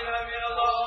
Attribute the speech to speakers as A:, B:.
A: علينا من الله